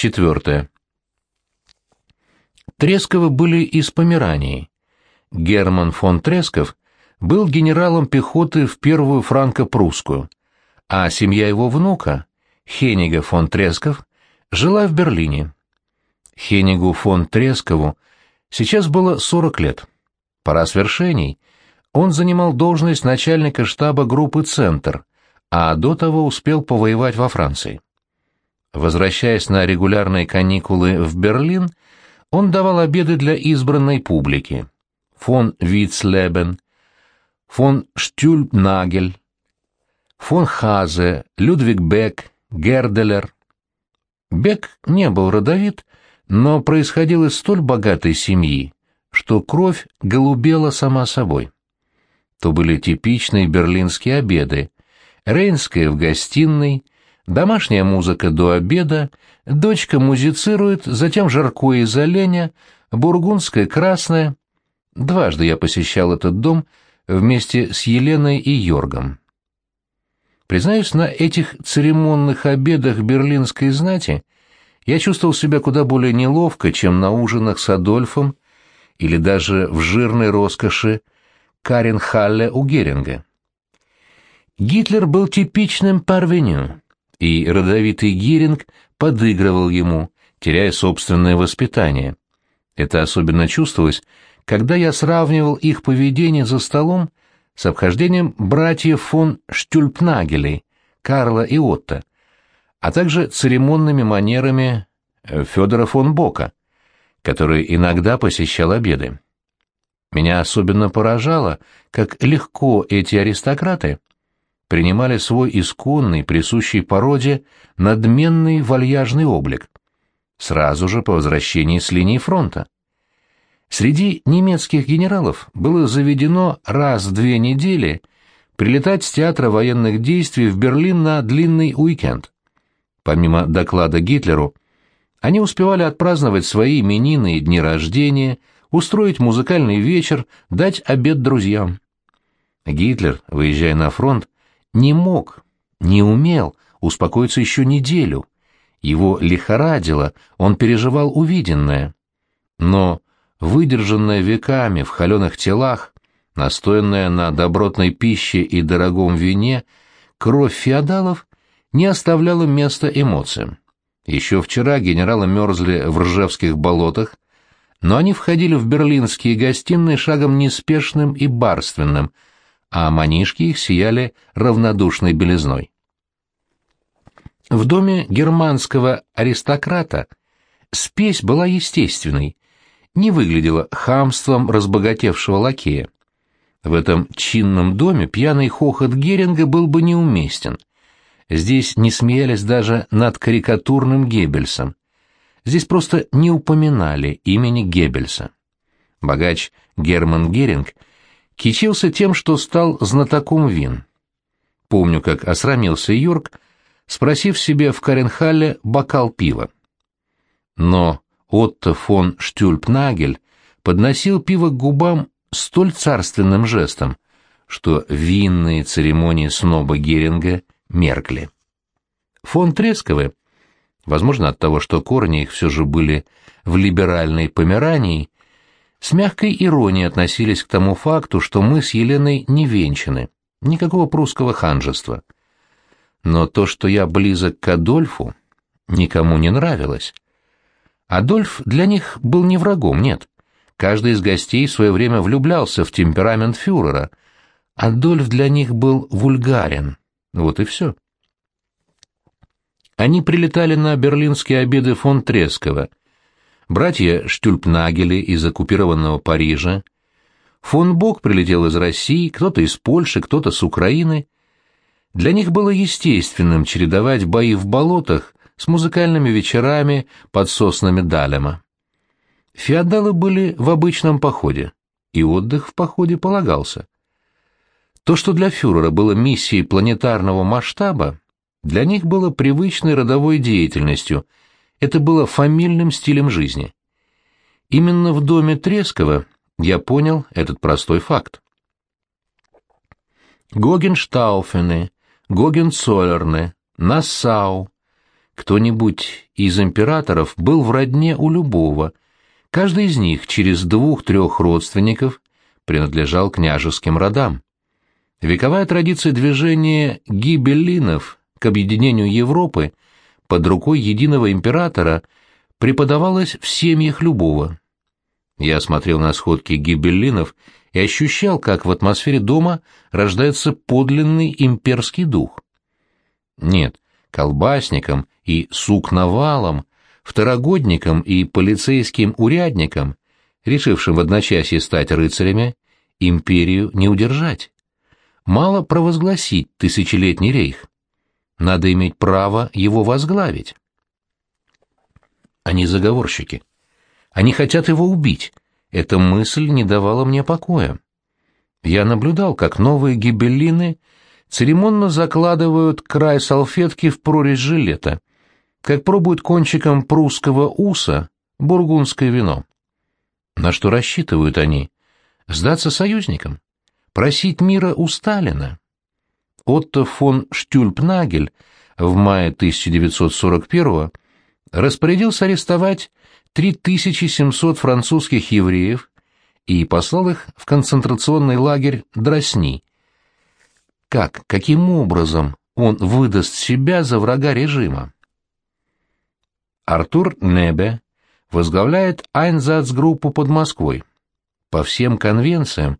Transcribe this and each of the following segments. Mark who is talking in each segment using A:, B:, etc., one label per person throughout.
A: Четвертое. Тресковы были из Померании. Герман фон Тресков был генералом пехоты в первую франко-прусскую, а семья его внука, Хенига фон Тресков, жила в Берлине. Хенигу фон Трескову сейчас было 40 лет. Пора свершений. Он занимал должность начальника штаба группы «Центр», а до того успел повоевать во Франции. Возвращаясь на регулярные каникулы в Берлин, он давал обеды для избранной публики. Фон Вицлебен, фон Штюльпнагель, фон Хазе, Людвиг Бек, Герделер. Бек не был родовит, но происходил из столь богатой семьи, что кровь голубела сама собой. То были типичные берлинские обеды. Рейнская в гостиной, домашняя музыка до обеда, дочка музицирует, затем жаркое из оленя, бургундское красное. Дважды я посещал этот дом вместе с Еленой и Йоргом. Признаюсь, на этих церемонных обедах берлинской знати я чувствовал себя куда более неловко, чем на ужинах с Адольфом или даже в жирной роскоши Карен Халле у Геринга. Гитлер был типичным парвеню, и родовитый Геринг подыгрывал ему, теряя собственное воспитание. Это особенно чувствовалось, когда я сравнивал их поведение за столом с обхождением братьев фон Штюльпнагелей, Карла и Отто, а также церемонными манерами э, Федора фон Бока, который иногда посещал обеды. Меня особенно поражало, как легко эти аристократы принимали свой исконный, присущий породе, надменный вальяжный облик, сразу же по возвращении с линии фронта. Среди немецких генералов было заведено раз в две недели прилетать с театра военных действий в Берлин на длинный уикенд. Помимо доклада Гитлеру, они успевали отпраздновать свои именины и дни рождения, устроить музыкальный вечер, дать обед друзьям. Гитлер, выезжая на фронт, не мог, не умел успокоиться еще неделю. Его лихорадило, он переживал увиденное. Но выдержанная веками в холеных телах, настоянная на добротной пище и дорогом вине, кровь феодалов не оставляла места эмоциям. Еще вчера генералы мерзли в Ржевских болотах, но они входили в берлинские гостиные шагом неспешным и барственным, а манишки их сияли равнодушной белизной. В доме германского аристократа спесь была естественной, не выглядела хамством разбогатевшего лакея. В этом чинном доме пьяный хохот Геринга был бы неуместен. Здесь не смеялись даже над карикатурным Геббельсом. Здесь просто не упоминали имени Геббельса. Богач Герман Геринг кичился тем, что стал знатоком вин. Помню, как осрамился Йорк, спросив себе в Каренхалле бокал пива. Но Отто фон Штюльпнагель подносил пиво к губам столь царственным жестом, что винные церемонии сноба Геринга меркли. Фон Тресковы, возможно от того, что корни их все же были в либеральной Померании, с мягкой иронией относились к тому факту, что мы с Еленой не венчаны, никакого прусского ханжества. Но то, что я близок к Адольфу, никому не нравилось. Адольф для них был не врагом, нет. Каждый из гостей в свое время влюблялся в темперамент фюрера. Адольф для них был вульгарен. Вот и все. Они прилетали на берлинские обеды фон Трескова. Братья Штюльпнагели из оккупированного Парижа. Фон Бок прилетел из России, кто-то из Польши, кто-то с Украины. Для них было естественным чередовать бои в болотах с музыкальными вечерами под соснами Далема. Феодалы были в обычном походе, и отдых в походе полагался. То, что для фюрера было миссией планетарного масштаба, для них было привычной родовой деятельностью, это было фамильным стилем жизни. Именно в доме Трескова я понял этот простой факт. Гогенштауфены, Гогенцоллерны, Нассау, Кто-нибудь из императоров был в родне у любого. Каждый из них через двух-трех родственников принадлежал княжеским родам. Вековая традиция движения гибеллинов к объединению Европы под рукой единого императора преподавалась в семьях любого. Я смотрел на сходки гибеллинов и ощущал, как в атмосфере дома рождается подлинный имперский дух. Нет, колбасникам и сукновалам, второгодникам и полицейским урядникам, решившим в одночасье стать рыцарями, империю не удержать. Мало провозгласить тысячелетний рейх. Надо иметь право его возглавить. Они заговорщики. Они хотят его убить. Эта мысль не давала мне покоя. Я наблюдал, как новые гибеллины церемонно закладывают край салфетки в прорезь жилета, как пробуют кончиком прусского уса бургундское вино. На что рассчитывают они? Сдаться союзникам? Просить мира у Сталина? Отто фон Штюльпнагель в мае 1941 распорядился арестовать 3700 французских евреев и послал их в концентрационный лагерь Дросни. Как, каким образом он выдаст себя за врага режима? Артур Небе возглавляет Айнзацгруппу под Москвой. По всем конвенциям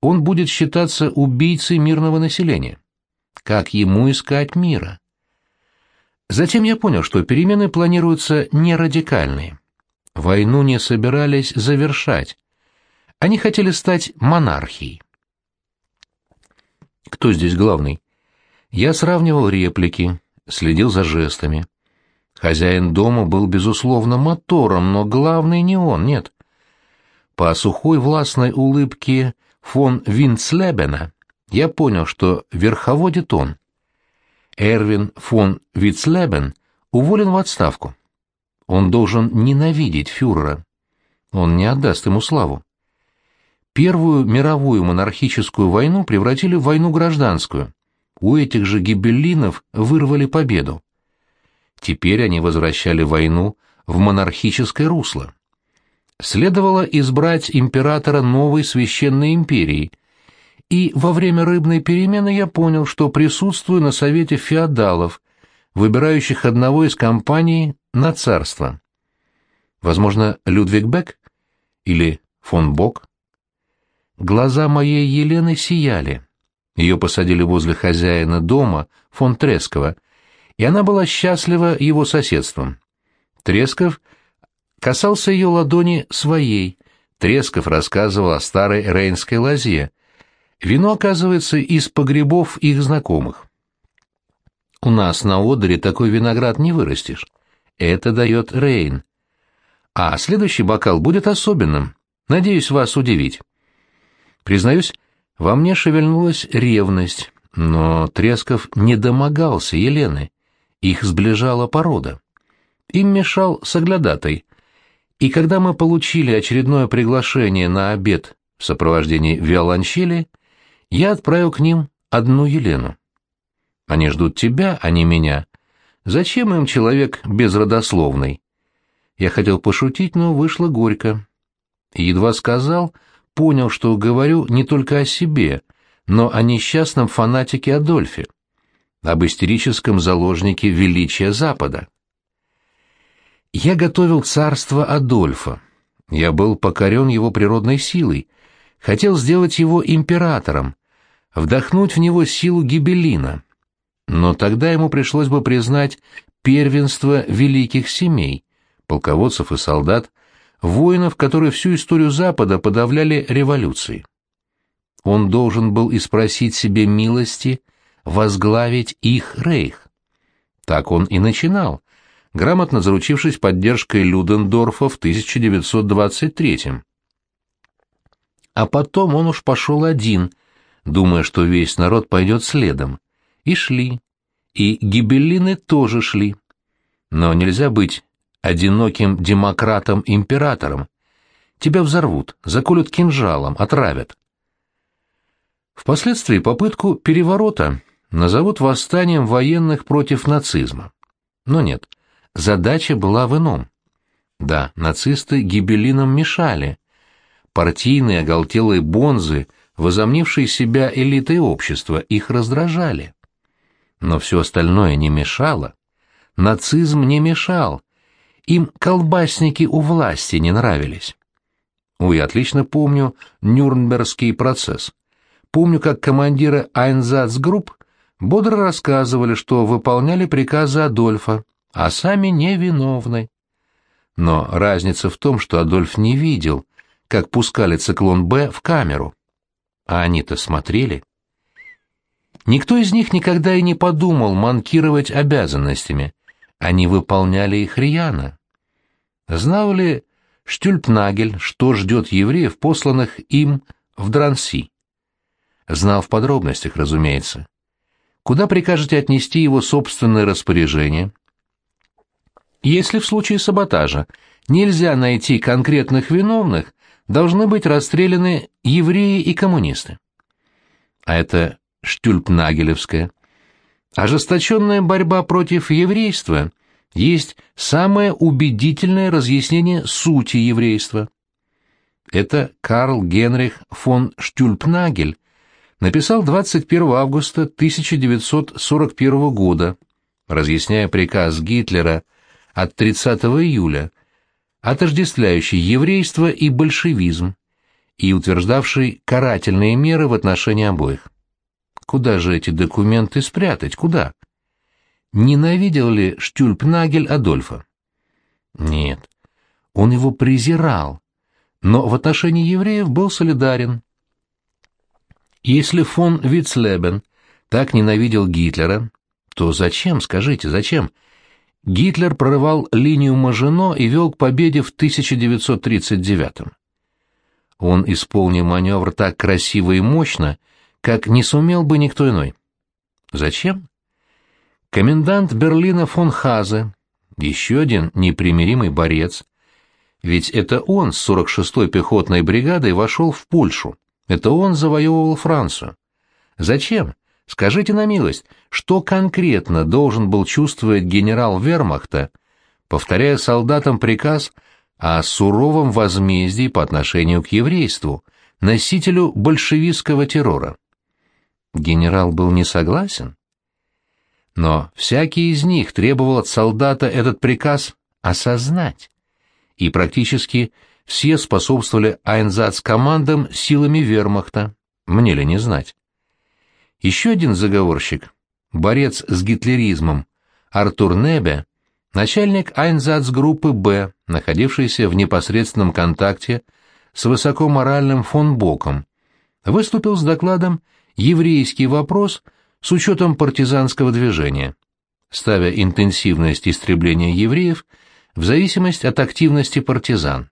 A: он будет считаться убийцей мирного населения. Как ему искать мира? Затем я понял, что перемены планируются не радикальные. Войну не собирались завершать. Они хотели стать монархией. Кто здесь главный? Я сравнивал реплики, следил за жестами. Хозяин дома был, безусловно, мотором, но главный не он, нет. По сухой властной улыбке фон Винцлебена я понял, что верховодит он. Эрвин фон Вицлебен уволен в отставку. Он должен ненавидеть фюрера. Он не отдаст ему славу. Первую мировую монархическую войну превратили в войну гражданскую. У этих же гибеллинов вырвали победу. Теперь они возвращали войну в монархическое русло. Следовало избрать императора новой священной империи, и во время рыбной перемены я понял, что присутствую на совете феодалов, выбирающих одного из компаний на царство. Возможно, Людвиг Бек или фон Бок? Глаза моей Елены сияли. Ее посадили возле хозяина дома, фон Трескова, и она была счастлива его соседством. Тресков касался ее ладони своей, Тресков рассказывал о старой рейнской лозе. Вино, оказывается, из погребов их знакомых. У нас на Одере такой виноград не вырастешь. Это дает Рейн. А следующий бокал будет особенным. Надеюсь вас удивить. Признаюсь, во мне шевельнулась ревность, но Тресков не домогался Елены. Их сближала порода. Им мешал соглядатай. И когда мы получили очередное приглашение на обед в сопровождении виолончели, я отправил к ним одну Елену. Они ждут тебя, а не меня. Зачем им человек безродословный? Я хотел пошутить, но вышло горько. Едва сказал, понял, что говорю не только о себе, но о несчастном фанатике Адольфе об истерическом заложнике величия Запада. Я готовил царство Адольфа. Я был покорен его природной силой, хотел сделать его императором, вдохнуть в него силу гибелина. Но тогда ему пришлось бы признать первенство великих семей, полководцев и солдат, воинов, которые всю историю Запада подавляли революцией. Он должен был и спросить себе милости возглавить их рейх. Так он и начинал, грамотно заручившись поддержкой Людендорфа в 1923 -м. А потом он уж пошел один, думая, что весь народ пойдет следом. И шли. И гибеллины тоже шли. Но нельзя быть одиноким демократом-императором. Тебя взорвут, заколют кинжалом, отравят. Впоследствии попытку переворота назовут восстанием военных против нацизма. Но нет, задача была в ином. Да, нацисты гибелинам мешали. Партийные оголтелые бонзы, возомнившие себя элитой общества, их раздражали. Но все остальное не мешало. Нацизм не мешал. Им колбасники у власти не нравились. Ой, отлично помню Нюрнбергский процесс. Помню, как командиры Айнзацгрупп бодро рассказывали, что выполняли приказы Адольфа, а сами невиновны. Но разница в том, что Адольф не видел, как пускали циклон «Б» в камеру. А они-то смотрели. Никто из них никогда и не подумал манкировать обязанностями. Они выполняли их рьяно. Знал ли Штюльпнагель, что ждет евреев, посланных им в Дранси? Знал в подробностях, разумеется. Куда прикажете отнести его собственное распоряжение? Если в случае саботажа нельзя найти конкретных виновных, должны быть расстреляны евреи и коммунисты. А это штюльпнагелевская. Ожесточенная борьба против еврейства есть самое убедительное разъяснение сути еврейства. Это Карл Генрих фон Штюльпнагель написал 21 августа 1941 года, разъясняя приказ Гитлера от 30 июля, отождествляющий еврейство и большевизм и утверждавший карательные меры в отношении обоих. Куда же эти документы спрятать? Куда? Ненавидел ли Штюльпнагель Адольфа? Нет. Он его презирал, но в отношении евреев был солидарен. Если фон Вицлебен так ненавидел Гитлера, то зачем, скажите, зачем? Гитлер прорывал линию Мажино и вел к победе в 1939 Он исполнил маневр так красиво и мощно, как не сумел бы никто иной. Зачем? Комендант Берлина фон Хазе, еще один непримиримый борец, ведь это он с 46-й пехотной бригадой вошел в Польшу. Это он завоевывал Францию. Зачем? Скажите на милость, что конкретно должен был чувствовать генерал Вермахта, повторяя солдатам приказ о суровом возмездии по отношению к еврейству, носителю большевистского террора? Генерал был не согласен? Но всякий из них требовал от солдата этот приказ осознать. И практически все способствовали Айнзац-командам силами вермахта, мне ли не знать. Еще один заговорщик, борец с гитлеризмом, Артур Небе, начальник Айнзац-группы «Б», находившийся в непосредственном контакте с высокоморальным фон Боком, выступил с докладом «Еврейский вопрос с учетом партизанского движения», ставя интенсивность истребления евреев в зависимость от активности партизан.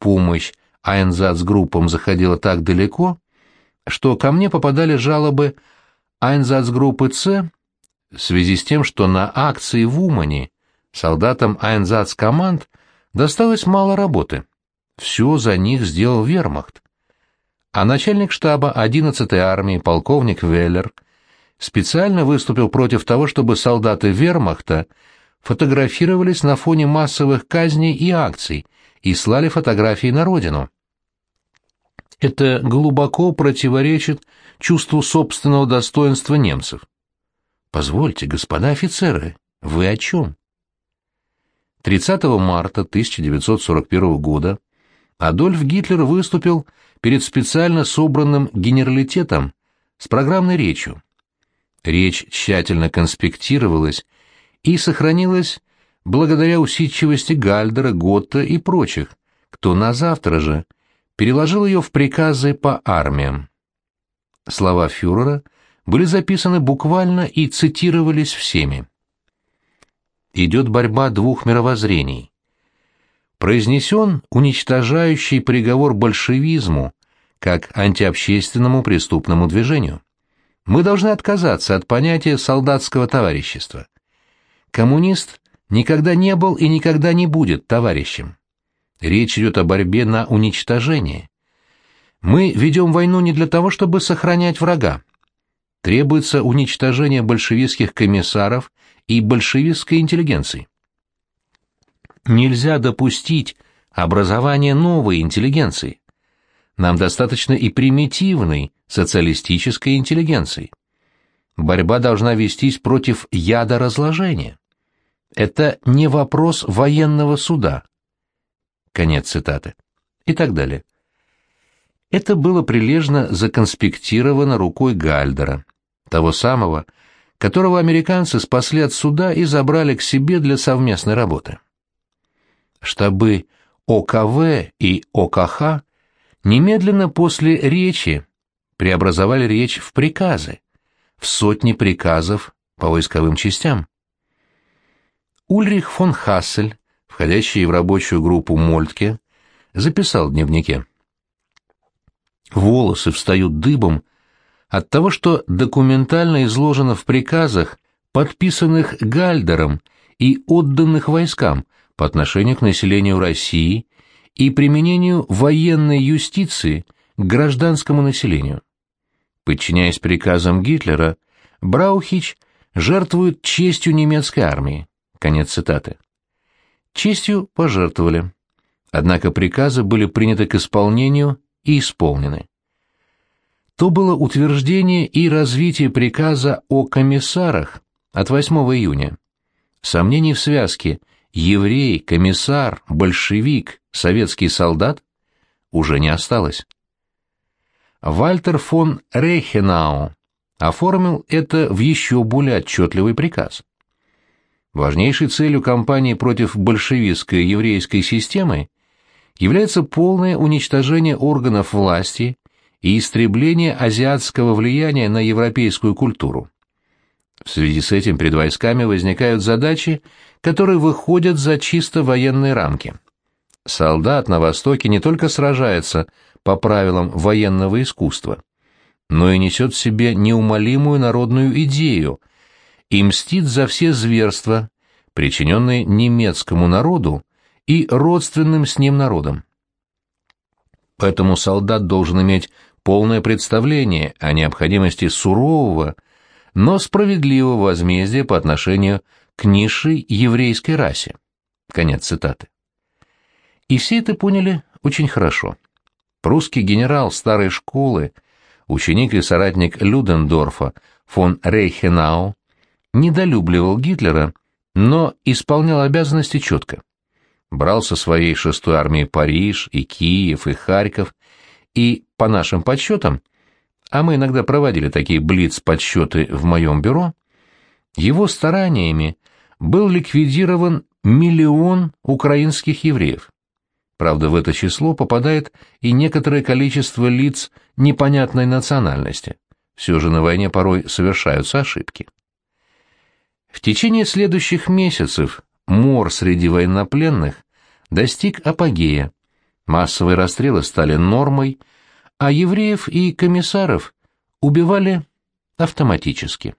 A: Помощь Айнзац-группам заходила так далеко, что ко мне попадали жалобы Айнзац-группы «С» в связи с тем, что на акции в Умане солдатам Айнзац-команд досталось мало работы. Все за них сделал вермахт. А начальник штаба 11-й армии полковник Веллер специально выступил против того, чтобы солдаты вермахта фотографировались на фоне массовых казней и акций, и слали фотографии на родину. Это глубоко противоречит чувству собственного достоинства немцев. Позвольте, господа офицеры, вы о чем? 30 марта 1941 года Адольф Гитлер выступил перед специально собранным генералитетом с программной речью. Речь тщательно конспектировалась и сохранилась благодаря усидчивости Гальдера, Готта и прочих, кто на завтра же переложил ее в приказы по армиям. Слова фюрера были записаны буквально и цитировались всеми. Идет борьба двух мировоззрений. Произнесен уничтожающий приговор большевизму как антиобщественному преступному движению. Мы должны отказаться от понятия солдатского товарищества. Коммунист никогда не был и никогда не будет товарищем. Речь идет о борьбе на уничтожение. Мы ведем войну не для того, чтобы сохранять врага. Требуется уничтожение большевистских комиссаров и большевистской интеллигенции. нельзя допустить образования новой интеллигенции. Нам достаточно и примитивной социалистической интеллигенции. Борьба должна вестись против яда разложения. Это не вопрос военного суда. Конец цитаты. И так далее. Это было прилежно законспектировано рукой Гальдера, того самого, которого американцы спасли от суда и забрали к себе для совместной работы. Штабы ОКВ и ОКХ немедленно после речи преобразовали речь в приказы, в сотни приказов по войсковым частям. Ульрих фон Хассель, входящий в рабочую группу Мольтке, записал в дневнике. Волосы встают дыбом от того, что документально изложено в приказах, подписанных Гальдером и отданных войскам по отношению к населению России и применению военной юстиции к гражданскому населению. Подчиняясь приказам Гитлера, Браухич жертвует честью немецкой армии. Конец цитаты. Честью пожертвовали. Однако приказы были приняты к исполнению и исполнены. То было утверждение и развитие приказа о комиссарах от 8 июня. Сомнений в связке еврей, комиссар, большевик, советский солдат уже не осталось. Вальтер фон Рейхенау оформил это в еще более отчетливый приказ. Важнейшей целью кампании против большевистской еврейской системы является полное уничтожение органов власти и истребление азиатского влияния на европейскую культуру. В связи с этим перед войсками возникают задачи, которые выходят за чисто военные рамки. Солдат на Востоке не только сражается по правилам военного искусства, но и несет в себе неумолимую народную идею и мстит за все зверства, причиненные немецкому народу и родственным с ним народам. Поэтому солдат должен иметь полное представление о необходимости сурового, но справедливого возмездия по отношению к низшей еврейской расе. Конец цитаты. И все это поняли очень хорошо. Прусский генерал старой школы, ученик и соратник Людендорфа фон Рейхенау, недолюбливал Гитлера, но исполнял обязанности четко брал со своей шестой армии Париж и Киев и Харьков, и, по нашим подсчетам, а мы иногда проводили такие блиц-подсчеты в моем бюро, его стараниями был ликвидирован миллион украинских евреев. Правда, в это число попадает и некоторое количество лиц непонятной национальности. Все же на войне порой совершаются ошибки. В течение следующих месяцев мор среди военнопленных достиг апогея. Массовые расстрелы стали нормой, а евреев и комиссаров убивали автоматически.